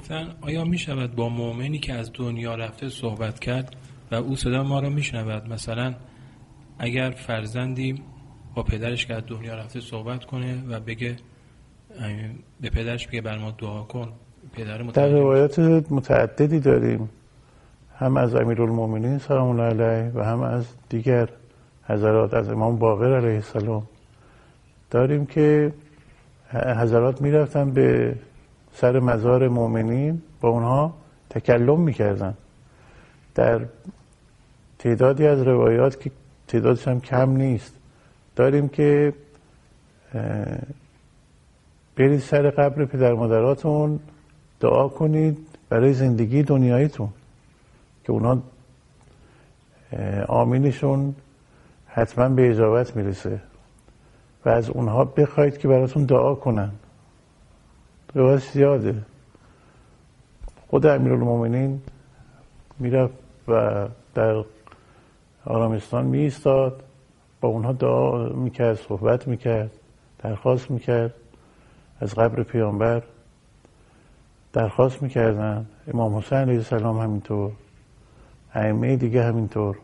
گفتن آیا می شود با مؤمنی که از دنیا رفته صحبت کرد و او صدا ما را میشنود؟ مثلا اگر فرزندی با پدرش که از دنیا رفته صحبت کنه و بگه به پدرش بگه بر ما دعا کن پدر در روایات متعددی داریم. هم از امیرالمومنین سلام الله علیه و هم از دیگر حضرات از امام باقر علیه السلام. داریم که حضرات می‌رفتن به سر مزار مؤمنین با اونها تکلم می‌کردن. در تعدادی از روایات که تعدادش هم کم نیست داریم که برید سر قبر پدر مادراتون دعا کنید برای زندگی دنیاییتون که اونا آمینشون حتما به اجابت می‌رسه و از اونها بخواید که براتون دعا کنن. روایت زیاده. خود امیرالمومنین می‌رفت و در آرامستان می ایستاد با اونها دعا می‌کرد صحبت می‌کرد درخواست می‌کرد. از قبر پیامبر درخواست می‌کردن. امام حسین علیه السلام همینطور. ائمه دیگه همینطور.